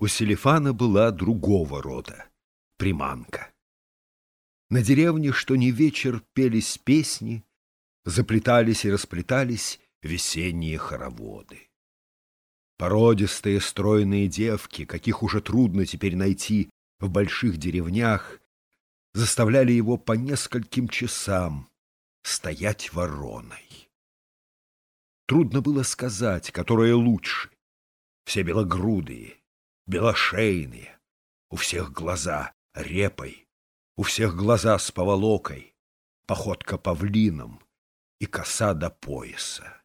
у Селифана была другого рода — приманка. На деревне, что не вечер, пелись песни, заплетались и расплетались весенние хороводы. Породистые стройные девки, каких уже трудно теперь найти в больших деревнях, заставляли его по нескольким часам стоять вороной. Трудно было сказать, которое лучше. Все белогрудые, белошейные, у всех глаза репой, у всех глаза с поволокой, походка павлином и коса до пояса.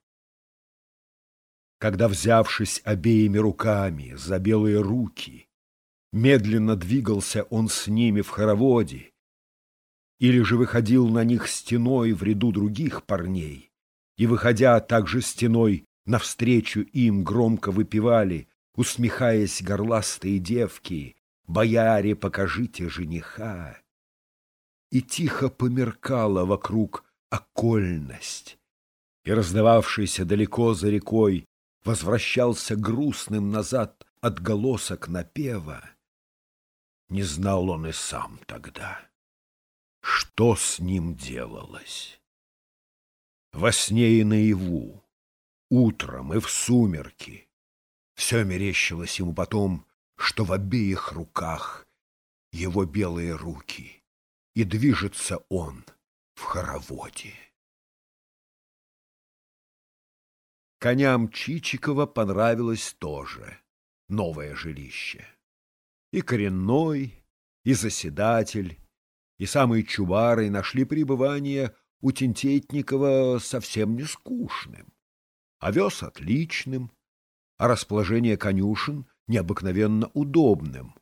Когда, взявшись обеими руками за белые руки, медленно двигался он с ними в хороводе, или же выходил на них стеной в ряду других парней, и, выходя также стеной навстречу им, громко выпивали, усмехаясь горластые девки, «Бояре, покажите жениха!» И тихо померкала вокруг окольность, и раздававшийся далеко за рекой возвращался грустным назад отголосок напева. Не знал он и сам тогда что с ним делалось. Во сне и наяву, утром и в сумерки, все мерещилось ему потом, что в обеих руках его белые руки, и движется он в хороводе. Коням Чичикова понравилось тоже новое жилище. И коренной, и заседатель, и самые чубары нашли пребывание у Тентетникова совсем не скучным, овес отличным, а расположение конюшен необыкновенно удобным.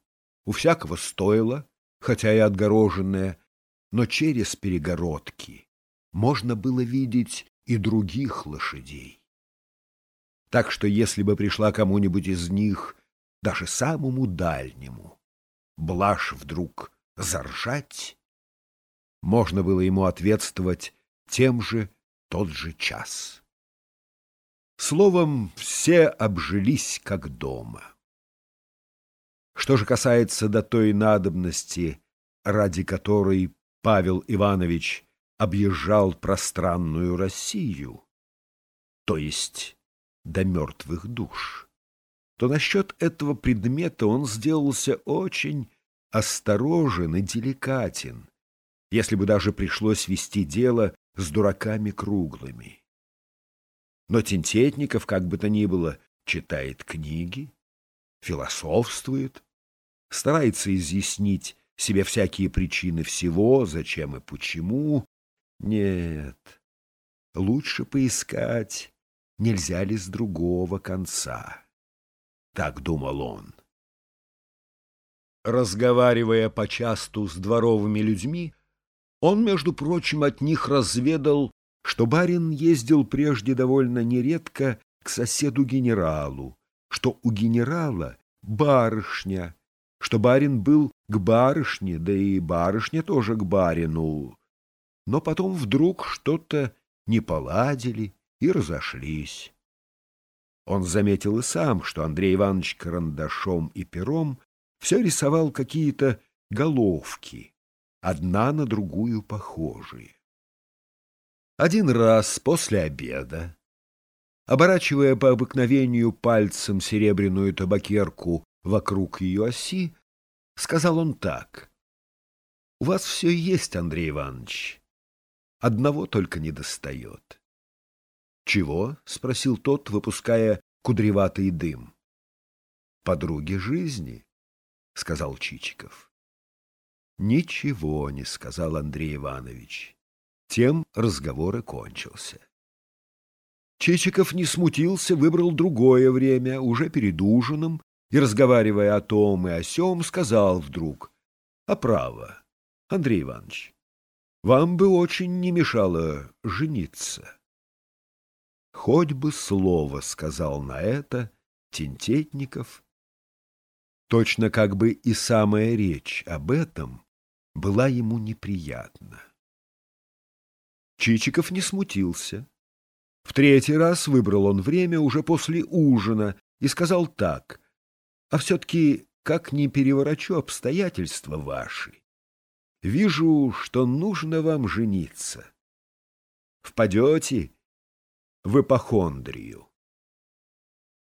У всякого стоило, хотя и отгороженное, но через перегородки можно было видеть и других лошадей. Так что если бы пришла кому-нибудь из них, даже самому дальнему, блажь вдруг заржать, можно было ему ответствовать тем же тот же час. Словом, все обжились как дома. Что же касается до той надобности, ради которой Павел Иванович объезжал пространную Россию, то есть до мертвых душ, то насчет этого предмета он сделался очень осторожен и деликатен, если бы даже пришлось вести дело с дураками круглыми. Но Тентетников, как бы то ни было, читает книги, философствует, старается изъяснить себе всякие причины всего, зачем и почему. Нет, лучше поискать, нельзя ли с другого конца. Так думал он. Разговаривая почасту с дворовыми людьми, он, между прочим, от них разведал, что барин ездил прежде довольно нередко к соседу-генералу, что у генерала барышня, что барин был к барышне, да и барышня тоже к барину. Но потом вдруг что-то не поладили и разошлись. Он заметил и сам, что Андрей Иванович карандашом и пером все рисовал какие-то головки одна на другую похожие. Один раз после обеда, оборачивая по обыкновению пальцем серебряную табакерку вокруг ее оси, сказал он так. — У вас все есть, Андрей Иванович. Одного только не достает. — Чего? — спросил тот, выпуская кудреватый дым. — Подруги жизни, — сказал Чичиков. Ничего не сказал Андрей Иванович. Тем разговор и кончился. Чичиков не смутился, выбрал другое время, уже перед ужином, и, разговаривая о том и о сём, сказал вдруг, «А право, Андрей Иванович, вам бы очень не мешало жениться». Хоть бы слово сказал на это Тентетников, точно как бы и самая речь об этом была ему неприятна. Чичиков не смутился. В третий раз выбрал он время уже после ужина и сказал так. А все-таки, как не переворачу обстоятельства ваши, вижу, что нужно вам жениться. Впадете в эпохондрию.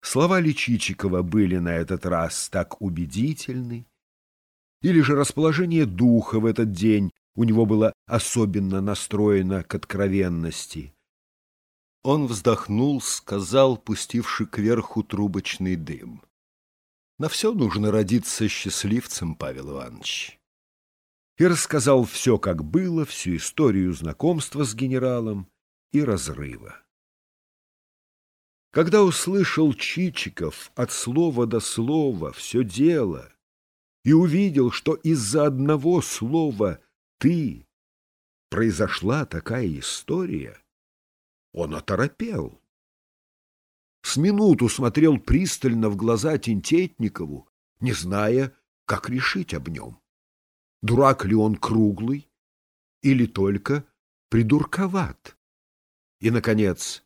Слова Личичикова были на этот раз так убедительны, или же расположение духа в этот день у него было особенно настроено к откровенности. Он вздохнул, сказал, пустивший кверху трубочный дым. На все нужно родиться счастливцем, Павел Иванович. И рассказал все, как было, всю историю знакомства с генералом и разрыва. Когда услышал Чичиков от слова до слова все дело и увидел, что из-за одного слова «ты» произошла такая история, он оторопел. С минуту смотрел пристально в глаза Тинтетникову, не зная, как решить об нем. Дурак ли он круглый или только придурковат? И, наконец,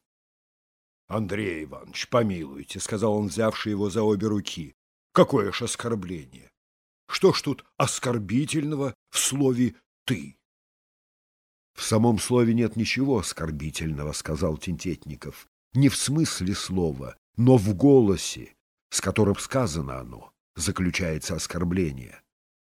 Андрей Иванович, помилуйте, — сказал он, взявший его за обе руки. Какое ж оскорбление! Что ж тут оскорбительного в слове «ты»? В самом слове нет ничего оскорбительного, — сказал Тинтетников. Не в смысле слова, но в голосе, с которым сказано оно, заключается оскорбление.